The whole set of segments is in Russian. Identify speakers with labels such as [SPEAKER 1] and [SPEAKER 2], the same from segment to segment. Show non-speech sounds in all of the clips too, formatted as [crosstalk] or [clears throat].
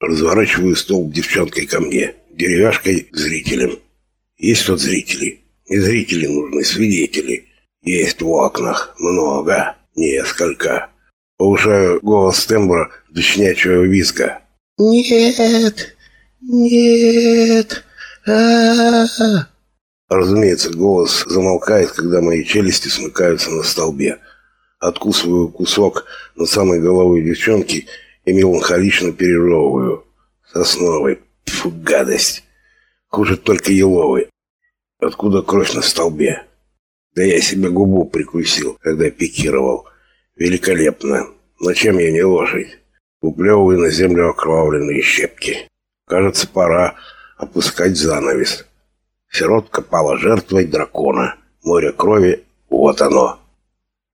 [SPEAKER 1] Разворачиваю стол девчонкой ко мне, деревяшкой к зрителям. Есть тут зрители. Не зрители нужны, свидетели. Есть в окнах. Много. Несколько. Повышаю голос тембра до щенячьего визга.
[SPEAKER 2] «Нет! Нет! а, -а, -а
[SPEAKER 1] Разумеется, голос замолкает, когда мои челюсти смыкаются на столбе. Откусываю кусок над самой головой девчонки и меланхолично пережевываю. Сосновый. Фу, гадость. Хуже только еловый. Откуда кровь на столбе? Да я себе губу прикусил, когда пикировал. Великолепно. Но чем я не лошадь? Уплевываю на землю окровавленные щепки. Кажется, пора опускать занавес. Сиротка пала жертвой дракона. Море крови, вот оно.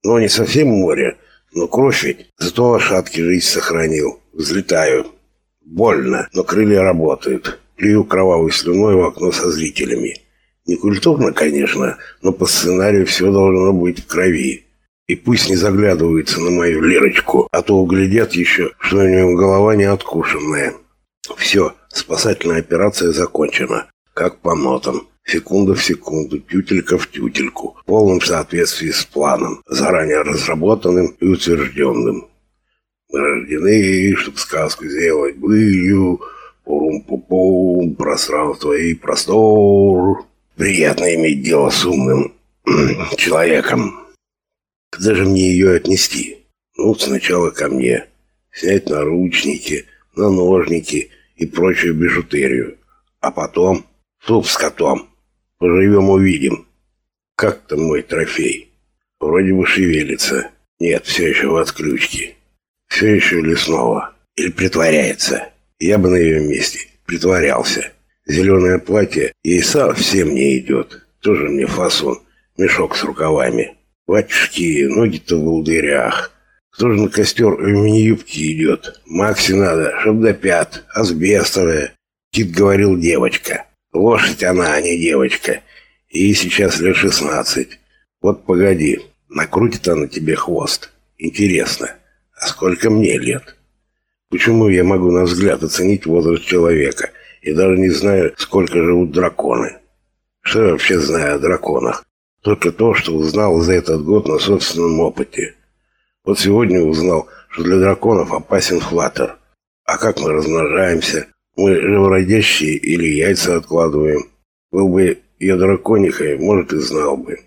[SPEAKER 1] Ну, не совсем море, но кровь ведь. Зато лошадки жизнь сохранил. Взлетаю. Больно, но крылья работают. Плюю кровавой слюной в окно со зрителями. Не культурно, конечно, но по сценарию все должно быть в крови. И пусть не заглядываются на мою Лерочку, а то углядят еще, что у нее голова не откушенная. Все, спасательная операция закончена, как по нотам. Секунда в секунду, тютелька в тютельку, в полном соответствии с планом, заранее разработанным и утвержденным. Мы рождены, чтобы сказку сделать былью, пурум-пу-пум, пространство и простор. Приятно иметь дело с умным [clears throat] человеком. Куда же мне ее отнести? Ну, сначала ко мне. Снять наручники, наножники и прочую бижутерию. А потом суп с котом. Поживем увидим. Как там мой трофей? Вроде бы шевелится. Нет, все еще в отключке. Все еще лесного. Или притворяется. Я бы на ее месте притворялся. Зеленое платье ей совсем не идет. Тоже мне фасон. Мешок с рукавами. Батюшки, ноги-то в волдырях. Кто же на костер в мини-юбке идет? Макси надо, чтоб до пят. Асбестовая. Кит говорил девочка. Лошадь она, а не девочка. Ей сейчас лет шестнадцать. Вот погоди, накрутит она тебе хвост. Интересно, а сколько мне лет? Почему я могу на взгляд оценить возраст человека и даже не знаю, сколько живут драконы? Что я вообще знаю о драконах? Только то, что узнал за этот год на собственном опыте. Вот сегодня узнал, что для драконов опасен флаттер. А как мы размножаемся? Мы живородящие или яйца откладываем? Был бы я драконихой, может, и знал бы.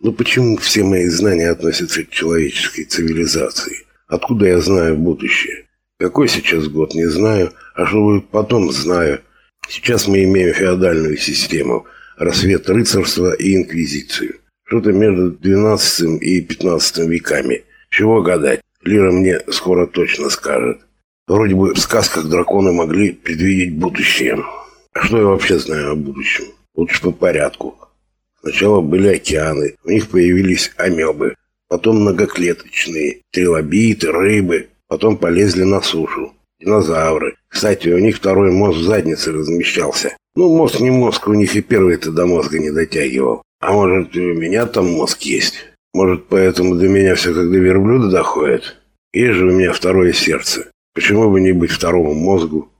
[SPEAKER 1] Но почему все мои знания относятся к человеческой цивилизации? Откуда я знаю будущее? Какой сейчас год, не знаю, а что будет потом, знаю. Сейчас мы имеем феодальную систему, рассвет рыцарства и инквизицию. Что-то между 12 и 15 веками. Чего гадать? Лира мне скоро точно скажет. Вроде бы в сказках драконы могли предвидеть будущее. А что я вообще знаю о будущем? Лучше по порядку. Сначала были океаны, у них появились амебы, потом многоклеточные, трилобиты, рыбы, потом полезли на сушу. Динозавры. Кстати, у них второй мозг в заднице размещался. Ну, мозг не мозг, у них и первый-то до мозга не дотягивал. А может, у меня там мозг есть? Может, поэтому до меня все как до верблюда доходит? Есть же у меня второе сердце. Почему бы не быть второму мозгу?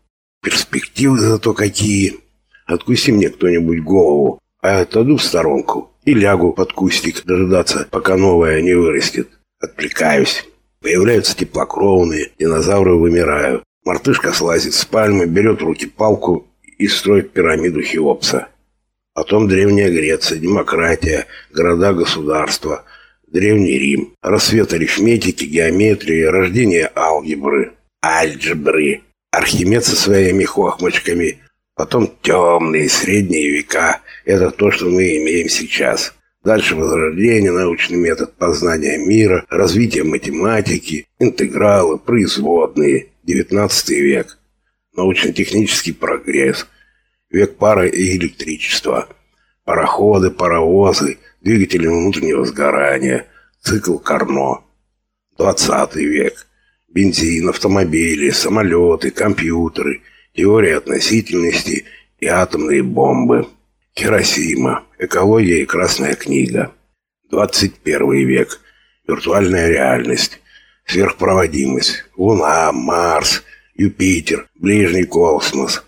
[SPEAKER 1] Перспективы зато какие. Откуси мне кто-нибудь голову, а я отойду в сторонку и лягу под кустик дожидаться, пока новая не вырастет. Отвлекаюсь. Появляются теплокровные, динозавры вымирают. Мартышка слазит с пальмы, берет в руки палку и строит пирамиду Хеопса. Потом Древняя Греция, демократия, города-государства, Древний Рим, рассвет арифметики, геометрии, рождение алгебры, альгебры, Архимед со своими хохмочками, потом темные средние века. Это то, что мы имеем сейчас. Дальше возрождение, научный метод познания мира, развитие математики, интегралы, производные, 19 век, научно-технический прогресс – век пара и электричества, пароходы, паровозы, двигатели внутреннего сгорания, цикл Карно. 20 век. Бензин, автомобили, самолеты, компьютеры, теория относительности и атомные бомбы. Хиросима, экология и красная книга. 21 век. Виртуальная реальность, сверхпроводимость, Луна, Марс, Юпитер, ближний космос,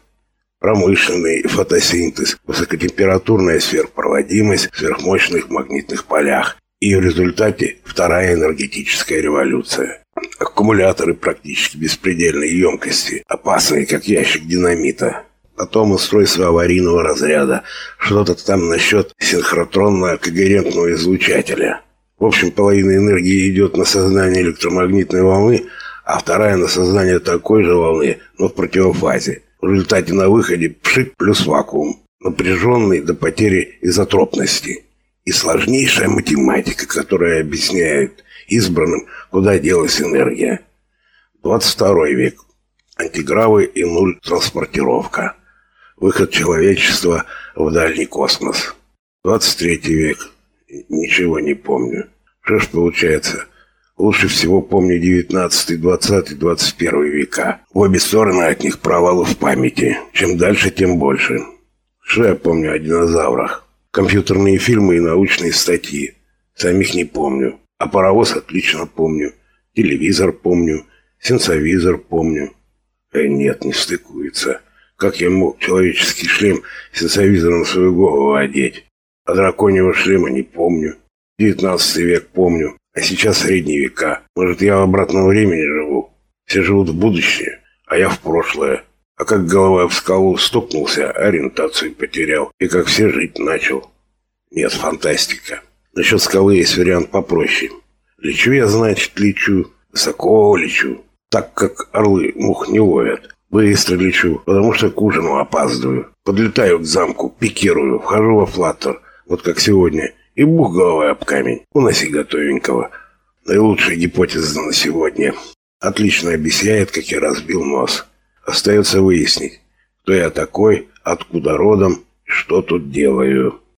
[SPEAKER 1] промышленный фотосинтез, высокотемпературная сверхпроводимость в сверхмощных магнитных полях и в результате вторая энергетическая революция. Аккумуляторы практически беспредельной емкости, опасные, как ящик динамита. Потом устройство аварийного разряда, что-то там насчет синхротронно-когерентного излучателя. В общем, половина энергии идет на создание электромагнитной волны, а вторая на создание такой же волны, но в противофазе. В результате на выходе пшик плюс вакуум, напряженный до потери изотропности. И сложнейшая математика, которая объясняет избранным, куда делась энергия. 22 век. Антигравы и нуль транспортировка. Выход человечества в дальний космос. 23 век. Ничего не помню. Что ж получается? Лучше всего помню 19, 20, 21 века. В обе стороны от них провалы в памяти. Чем дальше, тем больше. Что я помню о динозаврах? Компьютерные фильмы и научные статьи. Самих не помню. А паровоз отлично помню. Телевизор помню. Сенсовизор помню. Э, нет, не стыкуется. Как я мог человеческий шлем сенсовизором на свою голову одеть? А драконьего шлема не помню. Девятнадцатый век помню. А сейчас средние века. Может, я в обратном времени живу? Все живут в будущее, а я в прошлое. А как голова в скалу стукнулся, ориентацию потерял. И как все жить начал. Нет, фантастика. Насчет скалы есть вариант попроще. Лечу я, значит, лечу. Высоко лечу. Так как орлы мух не ловят. Быстро лечу, потому что к ужину опаздываю. Подлетаю к замку, пикирую, вхожу во флаттер вот как сегодня, и бух головой об камень. Уноси готовенького. Наилучшая гипотеза на сегодня. Отлично объясняет, как я разбил нос. Остается выяснить, кто я такой, откуда родом и что тут делаю.